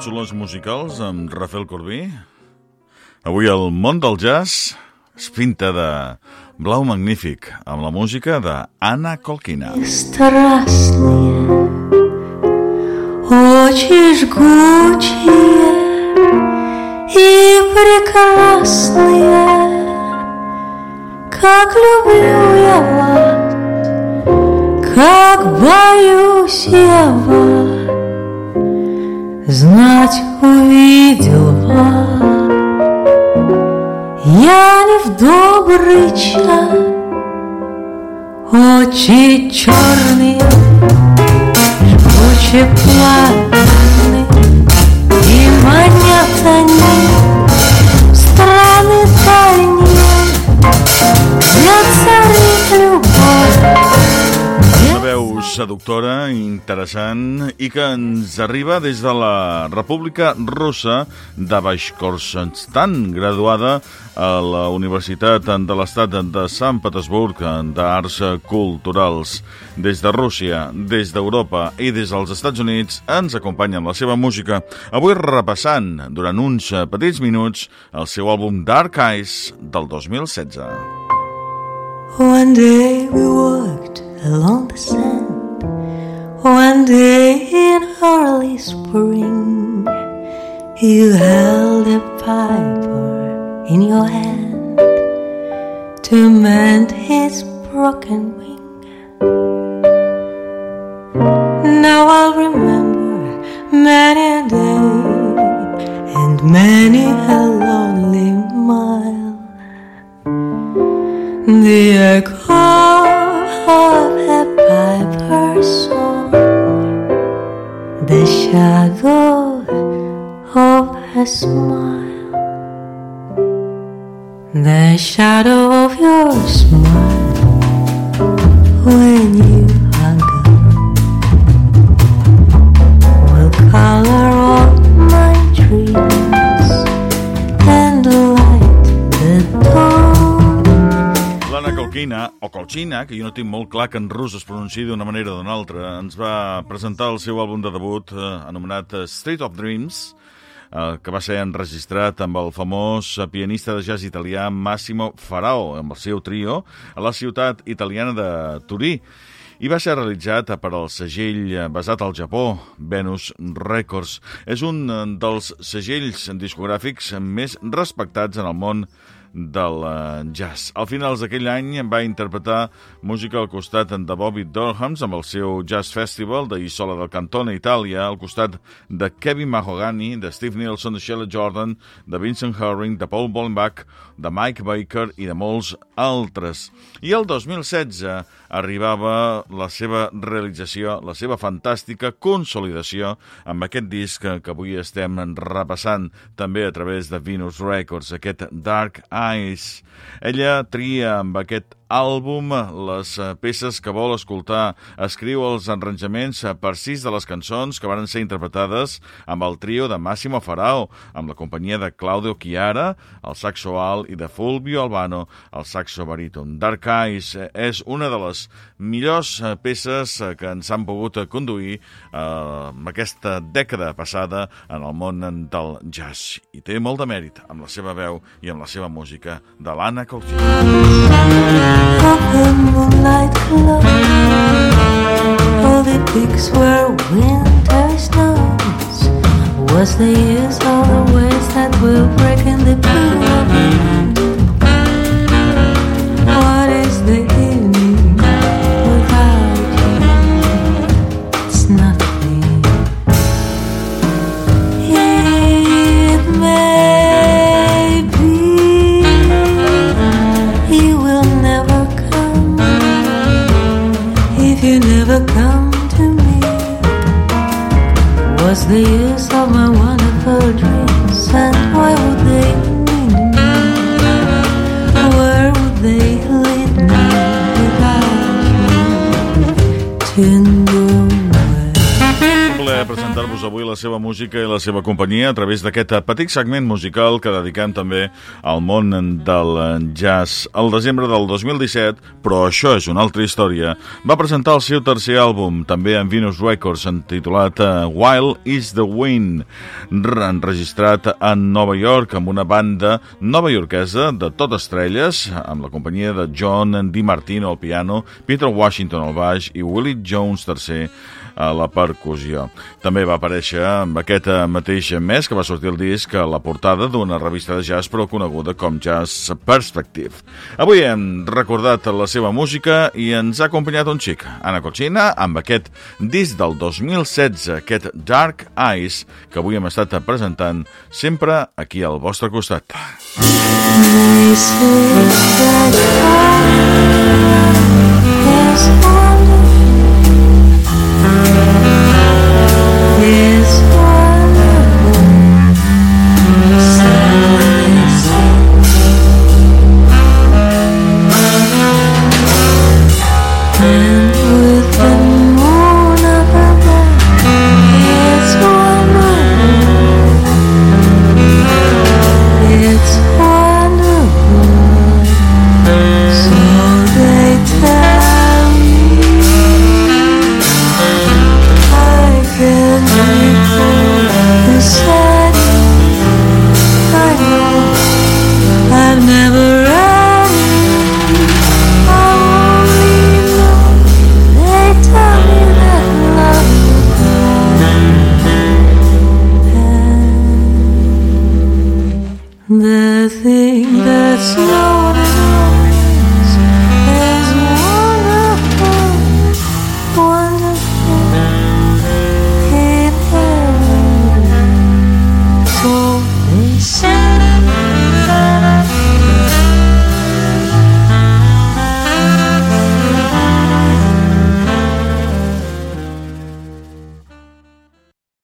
càpsules musicals amb Rafael Corbí. Avui el món del jazz es pinta de blau magnífic amb la música de Anna Kolkina. Страстные, очень жгучие и прекрасные, как люблю я вас, как боюсь я вас. Знать увидел вас Я не в добрый час. Очи черные Жгуче пламенные И манят они Страны дальние Где царит любовь seductora, interessant i que ens arriba des de la República Russa de Bashkortostan, graduada a la Universitat de l'Estat de Sant Petersburg d'Arts Culturals. Des de Rússia, des d'Europa i des dels Estats Units ens acompanya amb la seva música, avui repassant durant uns petits minuts el seu àlbum Dark Eyes del 2016. One day we walked along the sand. One day in early spring, you held a piper in your hand to mend his broken the shadow of a smile, the shadow of your smile Kolkina, o Kolchina, que jo no tinc molt clar que en rus es pronunciï d'una manera o d'una altra, ens va presentar el seu àlbum de debut eh, anomenat eh, Street of Dreams, eh, que va ser enregistrat amb el famós pianista de jazz italià Massimo Farao, amb el seu trio, a la ciutat italiana de Turí, i va ser realitzat per al segell eh, basat al Japó, Venus Records. És un eh, dels segells discogràfics més respectats en el món del eh, jazz. Al finals d'aquell any va interpretar música al costat de Bobby Durhams amb el seu Jazz Festival de Isola del Cantone, Itàlia, al costat de Kevin Mahogany, de Steve Nielsen, de Sheila Jordan, de Vincent Herring, de Paul Bollenbach, de Mike Baker i de molts altres. I el 2016 arribava la seva realització, la seva fantàstica consolidació amb aquest disc que, que avui estem repassant també a través de Venus Records, aquest Dark Eyes. Ella tria amb aquest àlbum les eh, peces que vol escoltar. Escriu els arranjaments eh, per sis de les cançons que van ser interpretades amb el trio de Massimo Farao, amb la companyia de Claudio Chiara, el saxo alt, i de Fulvio Albano, el saxo baríton. Dark Eyes eh, és una de les millors peces que ens han pogut conduir en aquesta dècada passada en el món del jazz. I té molt de mèrit amb la seva veu i amb la seva música música da Lana Coutinho. Was the years all the ways that will break in the blue of the night? Presentar-vos avui la seva música i la seva companyia a través d'aquest petit segment musical que dediquem també al món del jazz. El desembre del 2017, però això és una altra història, va presentar el seu tercer àlbum, també en Venus Records, titulat eh, Wild is the Wind, enregistrat a Nova York amb una banda nova iorquesa de tot estrelles, amb la companyia de John DiMartino al piano, Peter Washington al baix i Willie Jones III a la percussió. També va aparèixer amb aquest mateix mes que va sortir el disc a la portada d'una revista de jazz però coneguda com Jazz Perspective. Avui hem recordat la seva música i ens ha acompanyat un xic, Anna Cochina, amb aquest disc del 2016, aquest Dark Eyes, que avui hem estat presentant sempre aquí al vostre costat. They say that I Yeah. The thing that's not